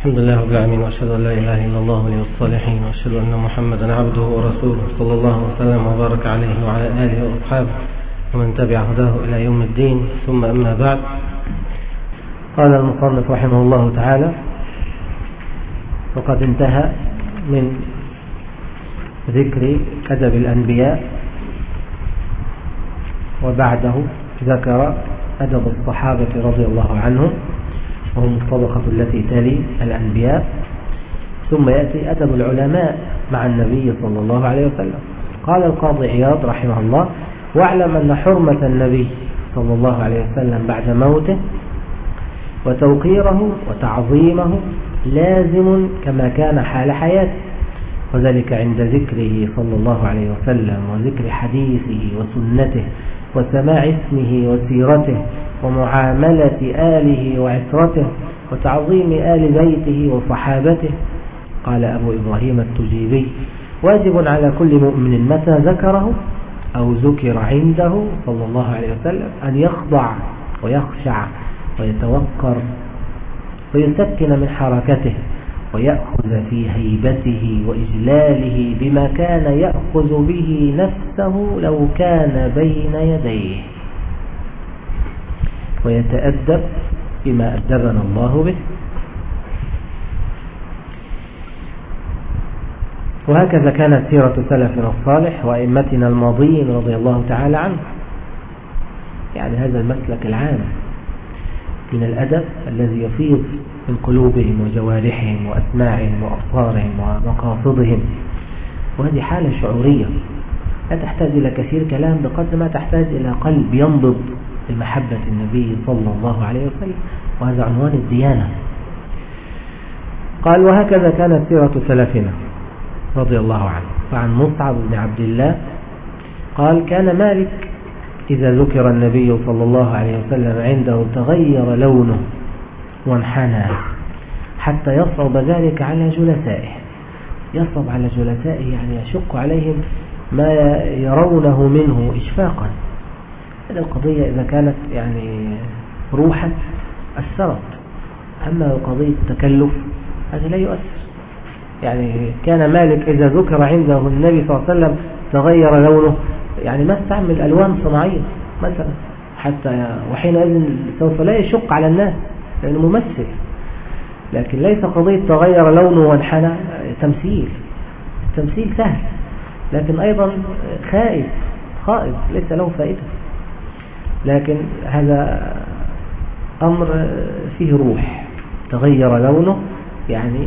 الحمد لله رب العالمين وأشهد أن لا إله إلا الله ولي الصالحين وأشهد أن محمدا عبده ورسوله صلى الله وسلم وبارك عليه وعلى آله وأصحابه ومن تبع هداه إلى يوم الدين. ثم أما بعد قال المصنف رحمه الله تعالى وقد انتهى من ذكر أدب الأنبياء وبعده ذكر أدب الصحابة رضي الله عنهم. وهم الطبقة التي تلي الأنبياء. ثم يأتي أدب العلماء مع النبي صلى الله عليه وسلم. قال القاضي عياض رحمه الله واعلم أن حرمة النبي صلى الله عليه وسلم بعد موته وتوقيره وتعظيمه لازم كما كان حال حياته وذلك عند ذكره صلى الله عليه وسلم وذكر حديثه وسنته وسماع اسمه وسيرته ومعاملة آله وعترته وتعظيم آل بيته وصحابته. قال أبو إبراهيم التجيبي واجب على كل مؤمن متى ذكره أو ذكر عنده صلى الله عليه وسلم أن يخضع ويخشع ويتوقر ويسكن من حركته. ويأخذ في هيبته وإجلاله بما كان يأخذ به نفسه لو كان بين يديه. ويتأدب بما أدبنا الله به. وهكذا كانت سيرة سلفنا الصالح وأئمتنا الماضيين رضي الله تعالى عنه يعني هذا المسلك العام. من الأدب الذي يفيض من قلوبهم وجوارحهم وأسماعهم وأبصارهم ومقاصدهم. وهذه حالة شعورية. لا تحتاج إلى كثير كلام بقدر ما تحتاج إلى قلب ينبض بمحبة النبي صلى الله عليه وسلم. وهذا عنوان الديانة. قال وهكذا كانت سيرة سلفنا رضي الله عنه. وعن مصعب بن عبد الله قال كان مالك إذا ذكر النبي صلى الله عليه وسلم عنده تغير لونه وانحنى حتى يصعب ذلك على جلسائه. يصعب على جلسائه يعني يشق عليهم ما يرونه منه إشفاقا. هذه القضية إذا كانت يعني روحا أثرت. أما قضية التكلف هذا لا يؤثر. يعني كان مالك إذا ذكر عنده النبي صلى الله عليه وسلم تغير لونه يعني ما استعمل ألوان صناعية مثلا. حتى وحينئذ سوف لا يشق على الناس لأنه ممثل. لكن ليس قضية تغير لونه وانحنى تمثيل. التمثيل سهل. لكن أيضا خائف خائف ليس له فائدة. لكن هذا أمر فيه روح. تغير لونه يعني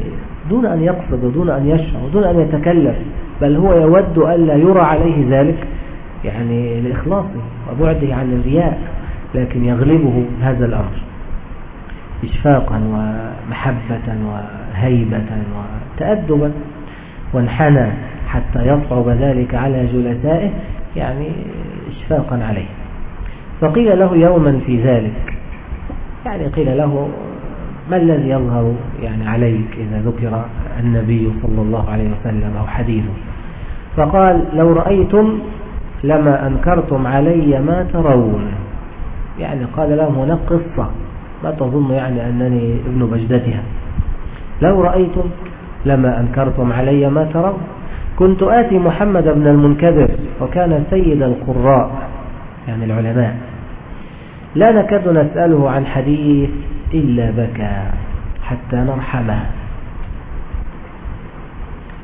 دون أن يقصد ودون أن يشعر ودون أن يتكلف بل هو يود ألا يرى عليه ذلك. يعني لإخلاصه وبعده عن الرياء لكن يغلبه هذا الأمر. إشفاقا ومحبة وهيبة وتأدبا وانحنى حتى يصعب ذلك على جلسائه يعني إشفاقا عليه. فقيل له يوما في ذلك يعني قيل له ما الذي يظهر يعني عليك إذا ذكر النبي صلى الله عليه وسلم أو حديثه؟ فقال لو رأيتم لما أنكرتم علي ما ترون. يعني قال لهم هناك قصة. ما تظن يعني أنني ابن بجدتها. لو رأيتم لما أنكرتم علي ما ترون. كنت آتي محمد بن المنكدر وكان سيد القراء يعني العلماء. لا نكاد نسأله عن حديث إلا بكى حتى نرحمه.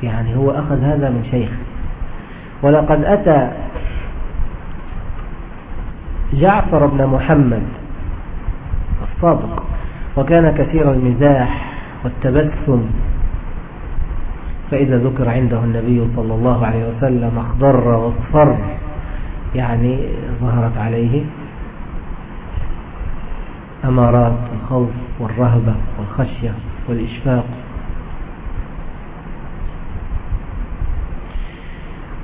يعني هو أخذ هذا من شيخ. ولقد أتى جعفر بن محمد الصادق وكان كثير المزاح والتبسم. فإذا ذكر عنده النبي صلى الله عليه وسلم اخضر واصفر يعني ظهرت عليه أمارات الخوف والرهبة والخشية والإشفاق.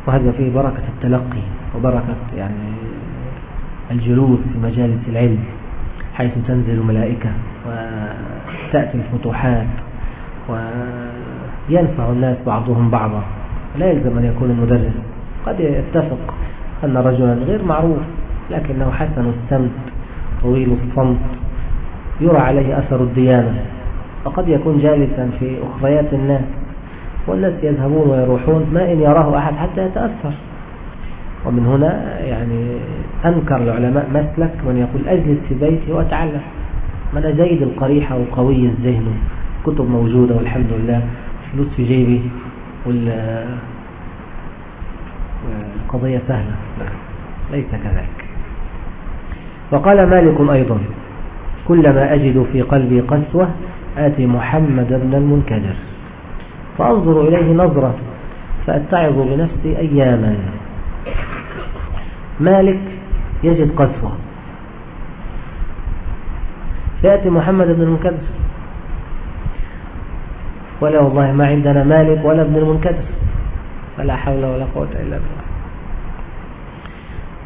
وهذا فيه بركة التلقي وبركة يعني الجلوس في مجالس العلم حيث تنزل ملائكة وتأتي الفتوحات وينفع الناس بعضهم بعضا. لا يلزم أن يكون المدرس. قد يتفق أن رجلا غير معروف لكنه حسن السمت طويل الصمت يرى عليه أثر الديانة وقد يكون جالسا في أخريات الناس والناس يذهبون ويروحون ما إن يراه أحد حتى يتأثر. ومن هنا يعني أنكر العلماء مسلك من يقول أجلس في بيتي وأتعلم. من جيد القريحة وقوي الذهن. كتب موجودة والحمد لله. فلوس في جيبي والقضية سهلة. ليس كذلك. وقال مالك أيضا كلما أجد في قلبي قسوة آتي محمد بن المنكدر. فأنظر إليه نظرة فأتعظ بنفسي أياما. مالك يجد قسوة فيأتي محمد بن المنكدر ولا والله ما عندنا مالك ولا ابن المنكدر فلا حول ولا قوة إلا بالله.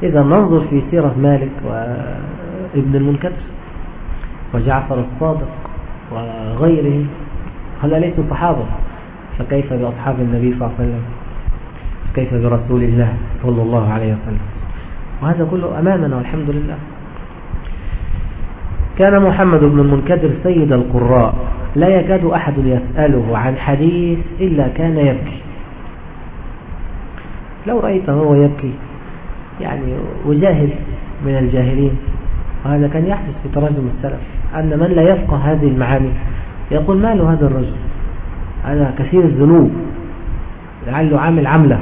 إذا ننظر في سيرة مالك وابن المنكدر وجعفر الصادق وغيرهم هلا ليسوا صحابة؟ فكيف بأصحاب النبي صلى الله عليه وسلم؟ كيف برسول الله صلى الله عليه وسلم؟ وهذا كله أمامنا والحمد لله. كان محمد بن المنكدر سيد القراء. لا يكاد أحد يسأله عن حديث إلا كان يبكي. لو رأيته هو يبكي يعني وجاهل من الجاهلين وهذا كان يحدث في تراجم السلف أن من لا يفقه هذه المعاني يقول ما له هذا الرجل؟ هذا كثير الذنوب لعله عامل عملة.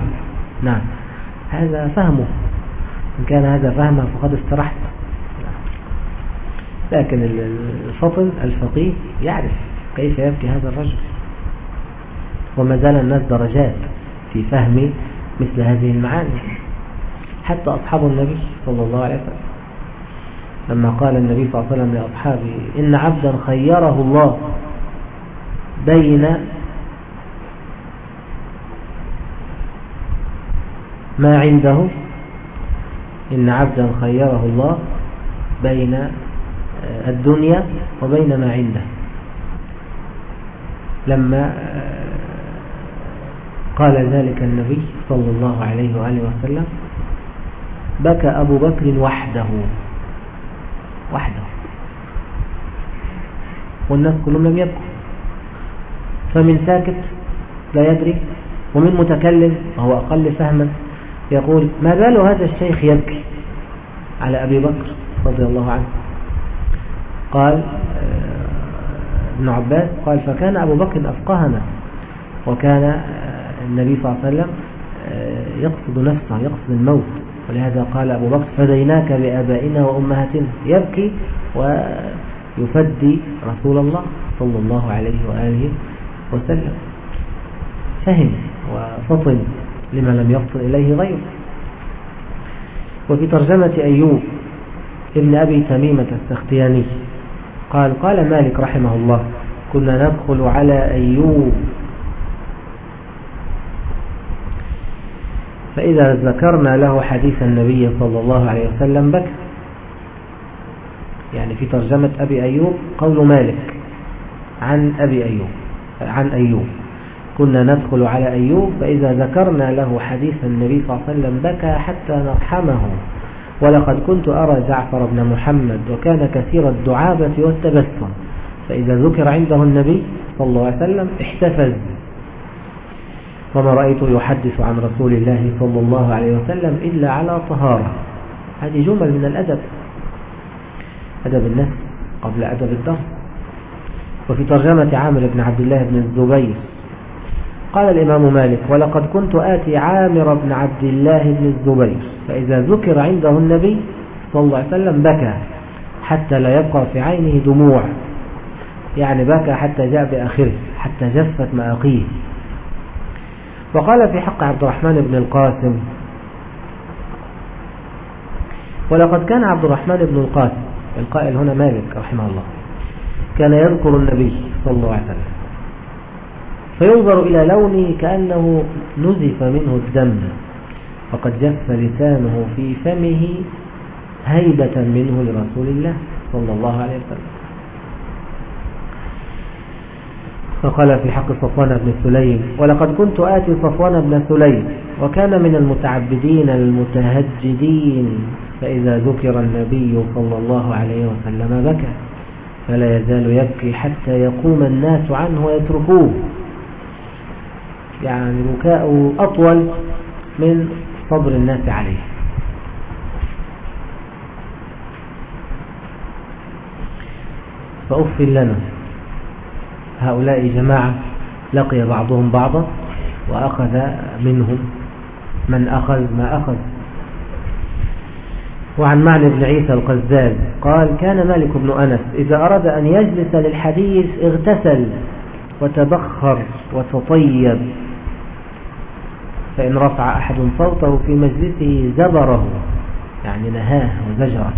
نعم هذا فهمه. إن كان هذا فهمه فقد استرحت. لكن الفطن الفقيه يعرف كيف يبكي هذا الرجل. وما زال الناس درجات في فهم مثل هذه المعاني. حتى أصحاب النبي صلى الله عليه وسلم. لما قال النبي صلى الله عليه وسلم لأصحابه إن عبدا خيره الله بين ما عنده إن عبدا خيره الله بين الدنيا وبين ما عنده. لما قال ذلك النبي صلى الله عليه وآله وسلم بكى أبو بكر وحده. وحده. والناس كلهم لم يبكوا. فمن ساكت لا يدري. ومن متكلم وهو أقل فهما. يقول ما بال هذا الشيخ يبكي؟ على أبي بكر رضي الله عنه. قال آه، ابن عباس قال فكان أبو بكر أفقهنا وكان آه، النبي صلى الله عليه وسلم آه، يقصد نفسه يقصد الموت. ولهذا قال أبو بكر فديناك بآبائنا وأمهاتنا. يبكي ويفدي رسول الله صلى الله عليه وآله وسلم. فهم وفطن. لما لم يفطن إليه غيره. وفي ترجمة أيوب ابن أبي تميمة السختياني قال قال مالك رحمه الله كنا ندخل على أيوب. فإذا ذكرنا له حديث النبي صلى الله عليه وسلم بكى. يعني في ترجمة أبي أيوب قول مالك عن أبي أيوب عن أيوب. كنا ندخل على أيوب فإذا ذكرنا له حديث النبي صلى الله عليه وسلم بكى حتى نرحمه. ولقد كنت أرى جعفر بن محمد وكان كثير الدعابة والتبسم. فإذا ذكر عنده النبي صلى الله عليه وسلم احتفز. وما رأيته يحدث عن رسول الله صلى الله عليه وسلم إلا على طهارة. هذه جمل من الأدب. أدب النفس قبل أدب الدهر وفي ترجمة عامر بن عبد الله بن الزبير قال الإمام مالك ولقد كنت آتي عامر بن عبد الله بن الزبير فإذا ذكر عنده النبي صلى الله عليه وسلم بكى حتى لا يبقى في عينه دموع يعني بكى حتى جاء بآخره حتى جفت مآقيه. وقال في حق عبد الرحمن بن القاسم ولقد كان عبد الرحمن بن القاسم القائل هنا مالك رحمه الله كان يذكر النبي صلى الله عليه وسلم فينظر إلى لونه كأنه نزف منه الدم. فقد جف لسانه في فمه هيبة منه لرسول الله صلى الله عليه وسلم. فقال في حق صفوان بن سليم ولقد كنت آتي صفوان بن سليم وكان من المتعبدين المتهجدين فإذا ذكر النبي صلى الله عليه وسلم بكى فلا يزال يبكي حتى يقوم الناس عنه ويتركوه. يعني بكاءه أطول من صبر الناس عليه. فأف لنا. هؤلاء جماعة لقي بعضهم بعضا وأخذ منهم من أخذ ما أخذ. وعن معنى بن عيسى القزاز قال كان مالك بن أنس إذا أراد أن يجلس للحديث اغتسل وتبخر وتطيب فإن رفع أحد صوته في مجلسه زبره يعني نهاه وزجره.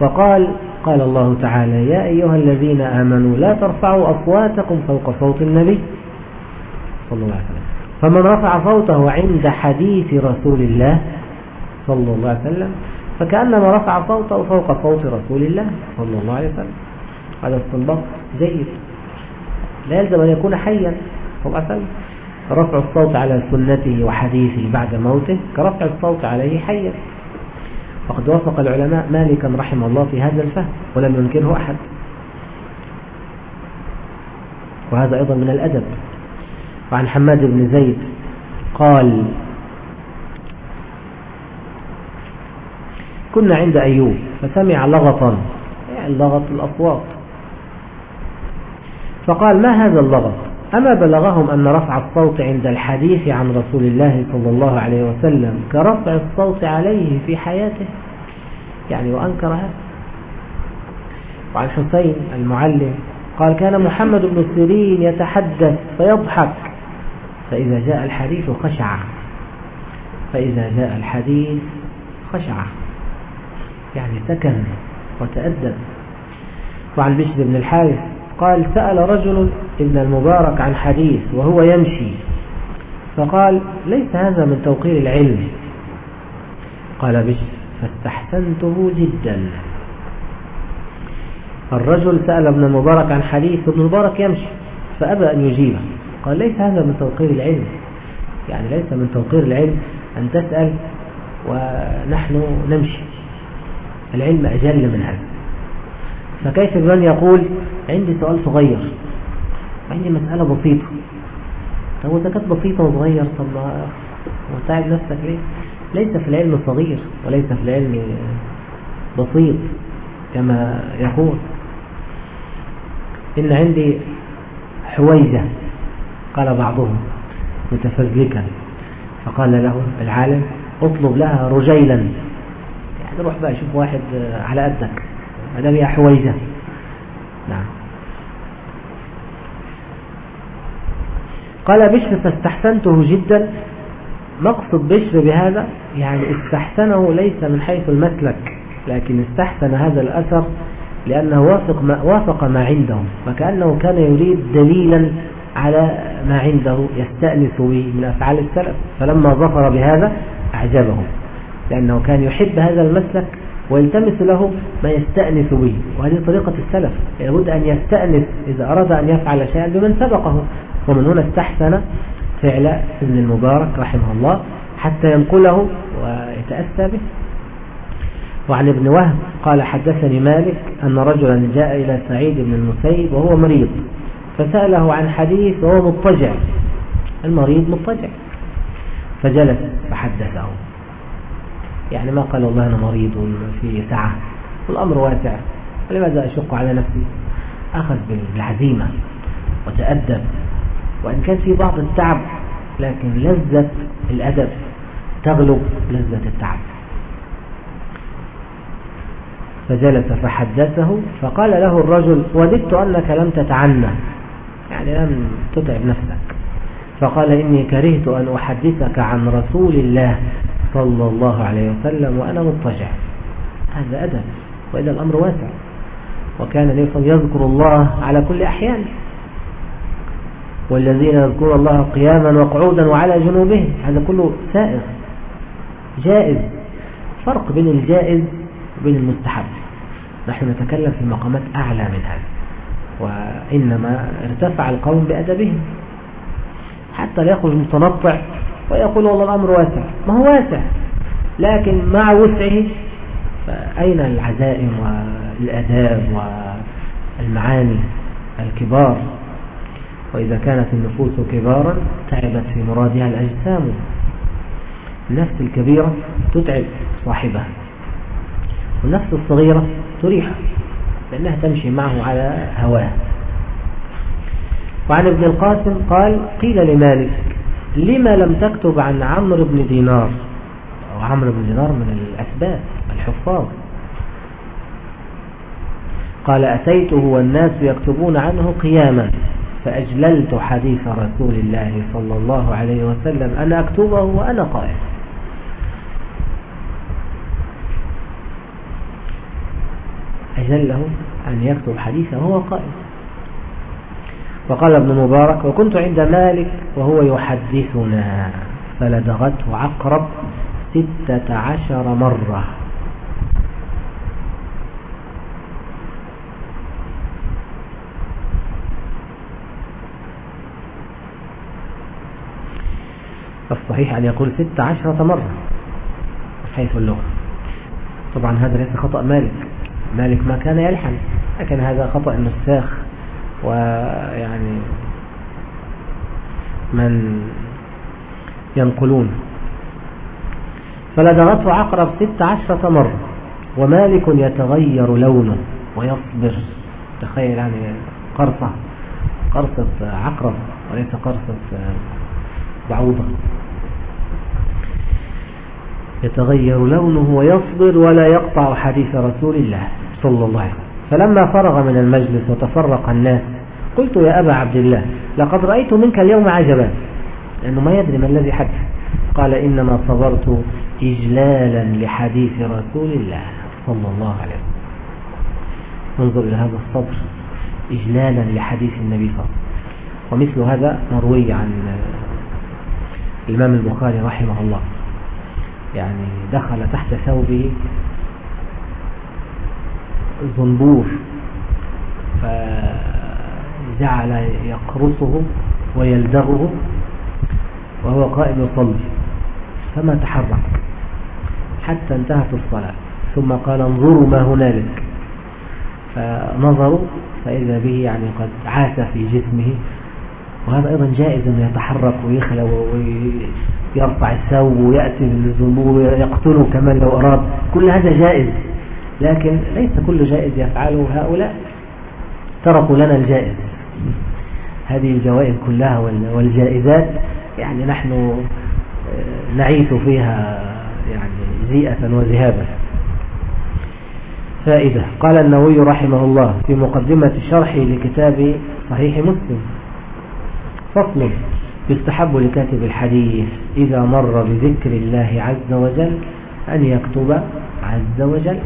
وقال قال الله تعالى يا أيها الذين آمنوا لا ترفعوا أصواتكم فوق صوت النبي صلى الله عليه وسلم. فمن رفع صوته عند حديث رسول الله صلى الله عليه وسلم فكأنما رفع صوته فوق صوت رسول الله صلى الله عليه وسلم. هذا استنباط جيد. لا يلزم أن يكون حيا صلى الله عليه وسلم. رفع الصوت على سنته وحديثه بعد موته كرفع الصوت عليه حيا. فقد وافق العلماء مالكا رحمه الله في هذا الفهم ولم ينكره أحد. وهذا أيضا من الأدب. وعن حماد بن زيد قال كنا عند أيوب فسمع لغطا. يعني لغط الأصوات. فقال ما هذا اللغط؟ أما بلغهم أن رفع الصوت عند الحديث عن رسول الله صلى الله عليه وسلم كرفع الصوت عليه في حياته. يعني وأنكر هذا وعن حسين المعلم قال كان محمد بن سيرين يتحدث فيضحك. فإذا جاء الحديث خشع. فإذا جاء الحديث خشع. يعني سكن وتأدب. وعن بشر بن الحارث قال سأل رجل ابن المبارك عن حديث وهو يمشي. فقال ليس هذا من توقير العلم. قال بشر فاستحسنته جدا. الرجل سأل ابن المبارك عن حديث ابن المبارك يمشي فأبى أن يجيبه. قال ليس هذا من توقير العلم. يعني ليس من توقير العلم أن تسأل ونحن نمشي. العلم أجل من هذا. فكيف بمن يقول عندي سؤال صغير. عندي مسألة بسيطة. طب إذا كانت بسيطة وصغير طب وتعب نفسك ليه ليس في العلم صغير وليس في العلم بسيط كما يقول. إن عندي حويجة قال بعضهم متفزلكا فقال له العالم اطلب لها رجيلا. يعني روح بقى شوف واحد على قدك. ما دام هي حويجة. نعم. قال بشر فاستحسنته جدا. مقصد بشر بهذا يعني استحسنه ليس من حيث المسلك لكن استحسن هذا الأثر لأنه وافق ما, وافق ما عنده فكأنه كان يريد دليلا على ما عنده يستأنس به من أفعال السلف فلما ظفر بهذا أعجبه لأنه كان يحب هذا المسلك ويلتمس له ما يستأنس به. وهذه طريقة السلف. لابد أن يستأنس إذا أراد أن يفعل شيئا بمن سبقه. ومن هنا استحسن فعل ابن المبارك رحمه الله حتى ينقله ويتأسى به. وعن ابن وهب قال حدثني مالك أن رجلا جاء إلى سعيد بن المسيب وهو مريض. فسأله عن حديث وهو مضطجع. المريض مضطجع. فجلس فحدثه. يعني ما قال والله أنا مريض في سعة والأمر واسع فلماذا أشق على نفسي؟ أخذ بالعزيمة وتأدب وإن كان في بعض التعب لكن لذة الأدب تغلب لذة التعب. فجلس فحدثه فقال له الرجل وددت أنك لم تتعنى. يعني لم تتعب نفسك. فقال إني كرهت أن أحدثك عن رسول الله. صلى الله عليه وسلم وأنا مضطجع. هذا أدب وإذا الأمر واسع. وكان النبي يذكر الله على كل أحيان. والذين يذكرون الله قياما وقعودا وعلى جنوبهم هذا كله سائغ. جائز. فرق بين الجائز وبين المستحب. نحن نتكلم في مقامات أعلى من هذا. وإنما ارتفع القوم بأدبهم. حتى لا يخرج متنطع ويقول والله الأمر واسع. ما هو واسع؟ لكن مع وسعه فأين العزائم والأداب المعاني الكبار؟ وإذا كانت النفوس كبارا تعبت في مرادها الأجسام. النفس الكبيرة تتعب صاحبها. والنفس الصغيرة تريح لأنها تمشي معه على هواه. وعن ابن القاسم قال قيل لمالك لما لم تكتب عن عمرو بن دينار؟ وعمرو بن دينار من الأسباب الحفاظ. قال أتيته والناس يكتبون عنه قياما فأجللت حديث رسول الله صلى الله عليه وسلم أن أكتبه وأنا قائم. أجله أن يكتب حديثه وهو قائم. وقال ابن مبارك وكنت عند مالك وهو يحدثنا. فلدغته عقرب ستة عشر مرة. الصحيح أن يقول ست عشرة مرة حيث اللغة. طبعا هذا ليس خطأ مالك. مالك ما كان يلحن لكن هذا خطأ النساخ. ويعني من ينقلون. فلدغته عقرب ست عشرة مرة ومالك يتغير لونه ويصبر. تخيل يعني قرصة قرصة عقرب وليس قرصة بعوضة. يتغير لونه ويصبر ولا يقطع حديث رسول الله صلى الله عليه وسلم. فلما فرغ من المجلس وتفرق الناس قلت يا أبا عبد الله لقد رأيت منك اليوم عجبا. لأنه ما يدري ما الذي حدث. قال إنما صبرت إجلالا لحديث رسول الله صلى الله عليه وسلم. انظر إلى هذا الصبر إجلالا لحديث النبي صلى الله عليه وسلم. ومثل هذا مروي عن الإمام البخاري رحمه الله. يعني دخل تحت ثوبه زنبور فجعل يقرصه ويلدغه وهو قائم يصلي فما تحرك حتى انتهت الصلاة. ثم قال انظروا ما هنالك. فنظروا فإذا به يعني قد عاش في جسمه. وهذا أيضا جائز أن يتحرك ويخلى ويرفع الثوب ويأتي بالزنبور ويقتله كمان لو أراد. كل هذا جائز لكن ليس كل جائز يفعله هؤلاء. تركوا لنا الجائز. هذه الجوائز كلها والجائزات يعني نحن آه، نعيث فيها يعني زيئة وذهابا. فائدة قال النووي رحمه الله في مقدمة شرحه لكتاب صحيح مسلم فصل يستحب لكاتب الحديث إذا مر بذكر الله عز وجل أن يكتب عز وجل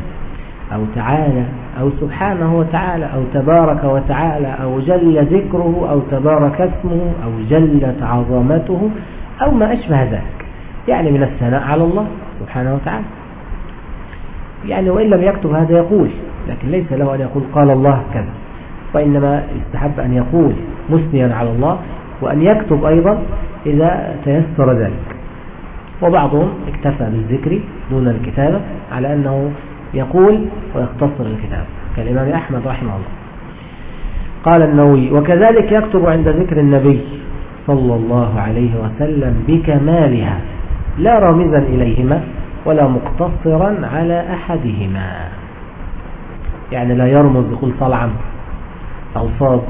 أو تعالى أو سبحانه وتعالى أو تبارك وتعالى أو جل ذكره أو تبارك اسمه أو جلت عظمته أو ما أشبه ذلك. يعني من الثناء على الله سبحانه وتعالى. يعني وإن لم يكتب هذا يقول لكن ليس له أن يقول قال الله كذا. وإنما يستحب أن يقول مثنيا على الله وأن يكتب أيضا إذا تيسر ذلك. وبعضهم اكتفى بالذكر دون الكتابة على أنه يقول ويختصر الكتاب. كالإمام أحمد رحمه الله. قال النووي وكذلك يكتب عند ذكر النبي صلى الله عليه وسلم بكمالها لا رامزا إليهما ولا مقتصرا على أحدهما. يعني لا يرمز بقول صلعم أو صاد.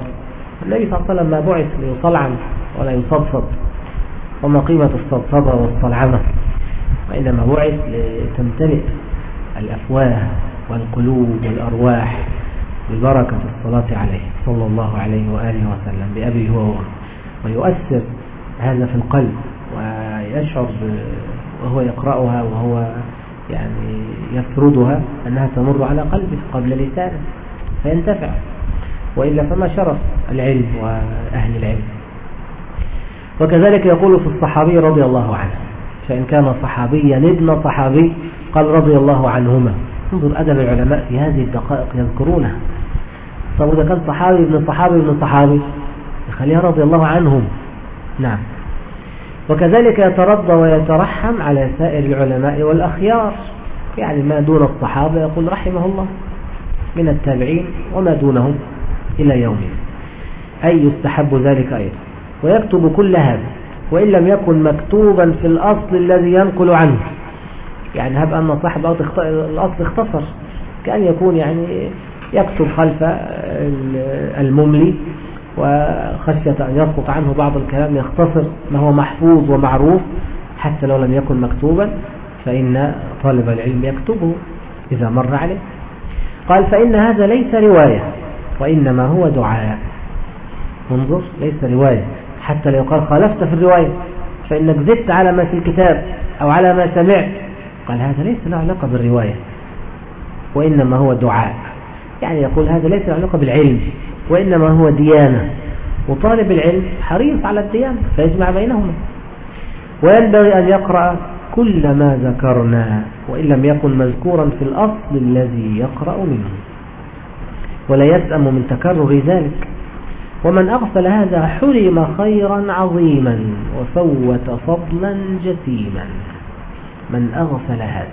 النبي صلى الله عليه وسلم ما بعث ليصلعم ولا يصدصد وما قيمة الصدصدة والصلعمة؟ وإنما بعث لتمتلئ. الأفواه والقلوب والأرواح ببركة الصلاة عليه صلى الله عليه وآله وسلم بأبي هو ويؤثر هذا في القلب ويشعر وهو يقرأها وهو يعني يفردها أنها تمر على قلبه قبل لسانه فينتفع. وإلا فما شرف العلم وأهل العلم. وكذلك يقول في الصحابي رضي الله عنه فإن كان صحابيا ابن صحابي قال رضي الله عنهما. انظر أدب العلماء في هذه الدقائق يذكرونها. طب إذا كان صحابي ابن صحابي ابن صحابي يخليها رضي الله عنهم. نعم. وكذلك يترضى ويترحم على سائر العلماء والأخيار. يعني ما دون الصحابة يقول رحمه الله من التابعين وما دونهم إلى يومنا أي يستحب ذلك أيضا. ويكتب كل هذا وإن لم يكن مكتوبا في الأصل الذي ينقل عنه. يعني هب أن صاحب الأصل اختصر. كأن يكون يعني يكتب خلف المملي وخشية أن يسقط عنه بعض الكلام يختصر ما هو محفوظ ومعروف حتى لو لم يكن مكتوبا فإن طالب العلم يكتبه إذا مر عليه. قال فإن هذا ليس رواية وإنما هو دعاء. انظر ليس رواية. حتى لو قال خالفت في الرواية فإنك زدت على ما في الكتاب أو على ما سمعت قال هذا ليس له علاقة بالرواية وإنما هو دعاء. يعني يقول هذا ليس له علاقة بالعلم وإنما هو ديانة. وطالب العلم حريص على الديانة فيجمع بينهما. وينبغي أن يقرأ كل ما ذكرنا وإن لم يكن مذكورا في الأصل الذي يقرأ منه. ولا يسأم من تكرر ذلك. ومن أغفل هذا حرم خيرا عظيما وفوت فضلا جسيما. من أغفل هذا.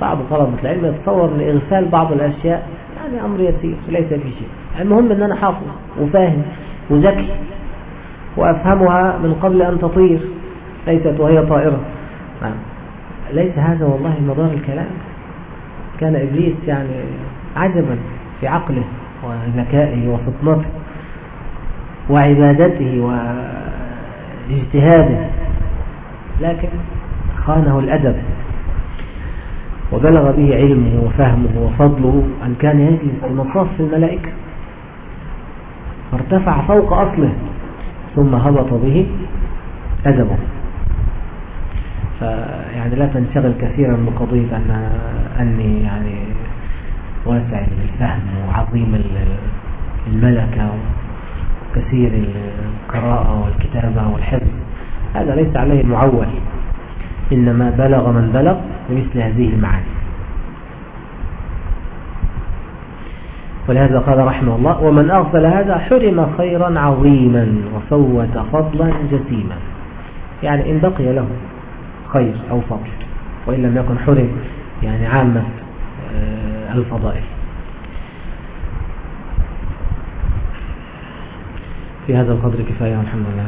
بعض طلبة العلم يتصور لإغفال بعض الأشياء يعني أمر يسير ليس في شيء. المهم أن أنا حافظ وفاهم وذكي وأفهمها من قبل أن تطير. ليست وهي طائرة. نعم. ليس هذا والله مدار الكلام. كان إبليس يعني عجبا في عقله وذكائه وفطنته وعبادته واجتهاده. لكن خانه الأدب وبلغ به علمه وفهمه وفضله أن كان يجلس في مصاف الملائكة. فارتفع فوق أصله ثم هبط به أدبه. فيعني لا تنشغل كثيرا بقضية أن أني يعني واسع الفهم وعظيم الملكة وكثير القراءة والكتابة والحفظ. هذا ليس عليه معول. إنما بلغ من بلغ بمثل هذه المعاني. ولهذا قال رحمه الله ومن أغفل هذا حرم خيرا عظيما وفوت فضلا جسيما. يعني إن بقي له خير أو فضل وإن لم يكن حرم يعني عامة آه، الفضائل. في هذا القدر كفاية والحمد لله